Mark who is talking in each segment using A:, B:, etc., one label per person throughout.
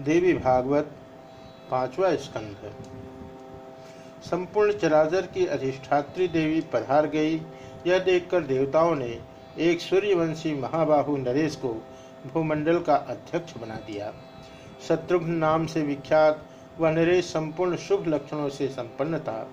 A: देवी भागवत, पांचवा स्कंध। संपूर्ण चराचर की अधिष्ठात्री देवी पधार गई। यह देखकर देवताओं ने एक सूर्यवंशी महाबाहु नरेश को भूमंडल का अध्यक्ष बना दिया। शत्रुघ्न नाम से विख्यात, वह नरेश संपूर्ण शुभ लक्षणों से संपन्न था।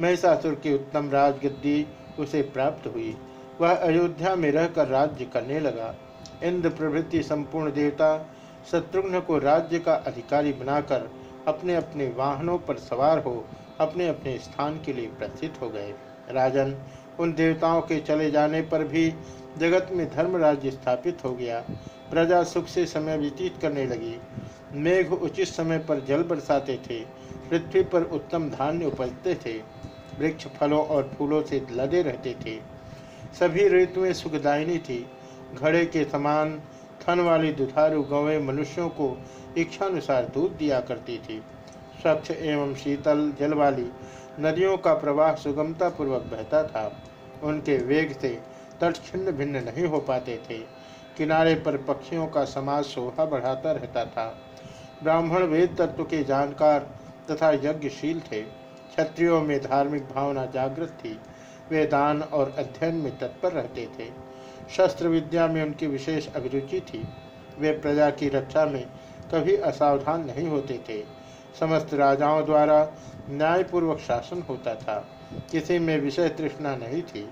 A: महिषासुर की उत्तम राजगद्दी उसे प्राप्त हुई। वह अयोध्या में रहकर राज्य करने लगा। इंद्र प्रभृति संपूर्ण देवता शत्रुघ्न को राज्य का अधिकारी बनाकर अपने अपने वाहनों पर सवार हो अपने अपने स्थान के लिए प्रसिद्ध हो गए। राजन, उन देवताओं के चले जाने पर भी जगत में धर्म राज्य स्थापित हो गया। प्रजा सुख से समय व्यतीत करने लगी। मेघ उचित समय पर जल बरसाते थे। पृथ्वी पर उत्तम धान्य उपजते थे। वृक्ष फलों और फूलों से लदे रहते थे। सभी ऋतुएँ सुखदायिनी थी। घड़े के समान थन वाली दुधारू गौवें मनुष्यों को इच्छानुसार दूध दिया करती थी। स्वच्छ एवं शीतल जल वाली नदियों का प्रवाह सुगमता पूर्वक बहता था। उनके वेग से तट छिन्न भिन्न नहीं हो पाते थे। किनारे पर पक्षियों का समाज शोभा बढ़ाता रहता था। ब्राह्मण वेद तत्व के जानकार तथा यज्ञशील थे। क्षत्रियों में धार्मिक भावना जागृत थी। वे दान और अध्ययन में तत्पर रहते थे। शस्त्र विद्या में उनकी विशेष अभिरुचि थी। वे प्रजा की रक्षा में कभी असावधान नहीं होते थे। समस्त राजाओं द्वारा न्यायपूर्वक शासन होता था। किसी में विषय तृष्णा नहीं थी।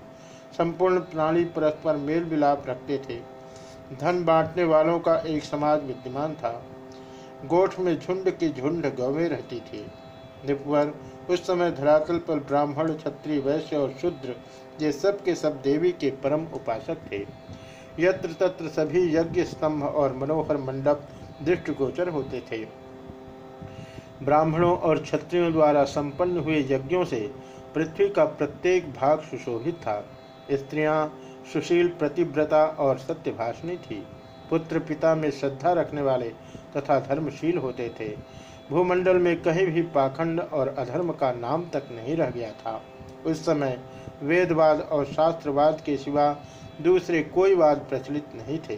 A: संपूर्ण प्राणी परस्पर मेल मिलाप रखते थे। धन बांटने वालों का एक समाज विद्यमान था। गोठ में झुंड की झुंड गौवें रहती थी। निपुवर उस समय धरातल पर ब्राह्मण, क्षत्रिय, वैश्य और शूद्र, ये सब के सब देवी के परम उपासक थे। यत्र तत्र सभी यज्ञ स्तंभ और मनोहर मंडप दृष्टिगोचर होते थे। ब्राह्मणों और क्षत्रियों द्वारा संपन्न हुए यज्ञों से पृथ्वी का प्रत्येक भाग सुशोभित था। स्त्रियाँ सुशील, प्रतिव्रता और सत्यभाषणी थी। पुत्र पिता में श्रद्धा रखने वाले तथा धर्मशील होते थे। भूमंडल में कहीं भी पाखंड और अधर्म का नाम तक नहीं रह गया था। उस समय वेदवाद और शास्त्रवाद के सिवा दूसरे कोई वाद प्रचलित नहीं थे।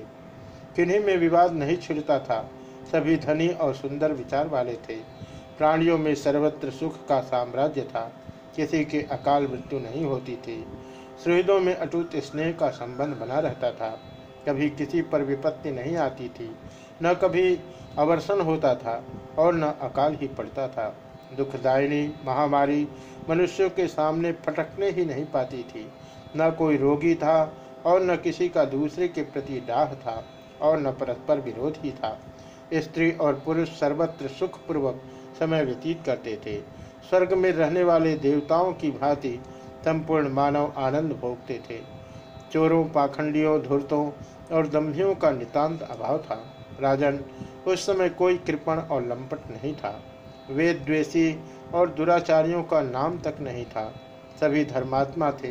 A: किन्हीं में विवाद नहीं छिड़ता था, सभी धनी और सुंदर विचार वाले थे। प्राणियों में सर्वत्र सुख का साम्राज्य था, किसी के अकाल मृत्यु नहीं होती थी। सुहृदों में अटूट स्नेह का संबंध बना रहता था। कभी किसी पर विपत्ति नहीं आती थी, न कभी अवर्षण होता था और न अकाल ही पड़ता था। दुखदायिनी महामारी मनुष्यों के सामने फटकने ही नहीं पाती थी। न कोई रोगी था और न किसी का दूसरे के प्रति डाह था और न परस्पर विरोध ही था। स्त्री और पुरुष सर्वत्र सुखपूर्वक समय व्यतीत करते थे। स्वर्ग में रहने वाले देवताओं की भांति संपूर्ण मानव आनंद भोगते थे। चोरों, पाखंडियों, धूर्तों और दम्भियों का नितांत अभाव था। राजन, उस समय कोई कृपण और लंपट नहीं था। वेद द्वेषी और दुराचारियों का नाम तक नहीं था। सभी धर्मात्मा थे।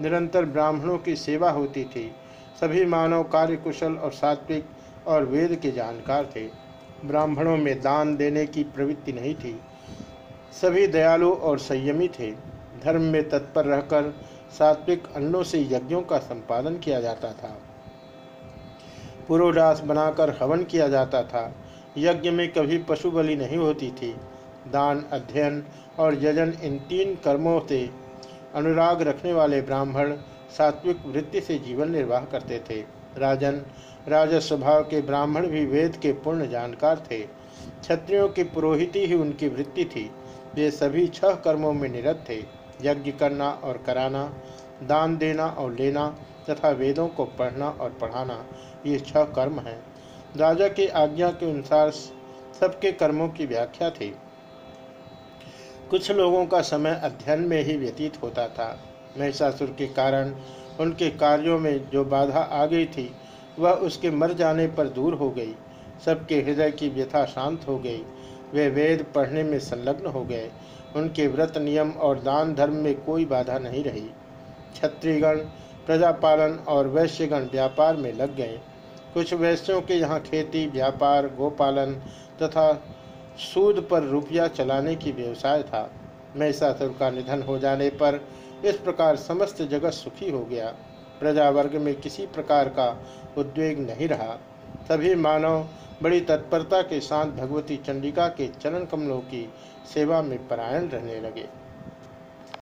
A: निरंतर ब्राह्मणों की सेवा होती थी। सभी मानव कार्य कुशल और सात्विक और वेद के जानकार थे। ब्राह्मणों में दान देने की प्रवृत्ति नहीं थी। सभी दयालु और संयमी थे। धर्म में तत्पर रहकर सात्विक अन्नों से यज्ञों का संपादन किया जाता था। पुरोडास बनाकर हवन किया जाता था। यज्ञ में कभी पशु बलि नहीं होती थी। दान, अध्ययन और यजन इन तीन कर्मों से अनुराग रखने वाले ब्राह्मण सात्विक वृत्ति से जीवन निर्वाह करते थे। राजन राजस्व स्वभाव के ब्राह्मण भी वेद के पूर्ण जानकार थे। क्षत्रियों की पुरोहिती ही उनकी वृत्ति थी। वे सभी छह कर्मों में निरत थे। यज्ञ करना और कराना, दान देना और लेना, तथा वेदों को पढ़ना और पढ़ाना, ये छह कर्म हैं। राजा की आज्ञा के अनुसार सबके कर्मों की व्याख्या थी। कुछ लोगों का समय अध्ययन में ही व्यतीत होता था। महिषासुर के कारण उनके कार्यों में जो बाधा आ गई थी, वह उसके मर जाने पर दूर हो गई। सबके हृदय की व्यथा शांत हो गई। वे वेद पढ़ने में संलग्न हो गए। उनके व्रत, नियम और दान धर्म में कोई बाधा नहीं रही। क्षत्रियगण, प्रजापालन और वैश्यगण व्यापार में लग गए। कुछ वैश्यों के यहाँ खेती, व्यापार, गोपालन तथा सूद पर रुपया चलाने की व्यवसाय था। महिषासुर का निधन हो जाने पर इस प्रकार समस्त जगत सुखी हो गया। प्रजा वर्ग में किसी प्रकार का उद्वेग नहीं रहा। सभी मानव बड़ी तत्परता के साथ भगवती चंडिका के चरण कमलों की सेवा में परायण रहने लगे।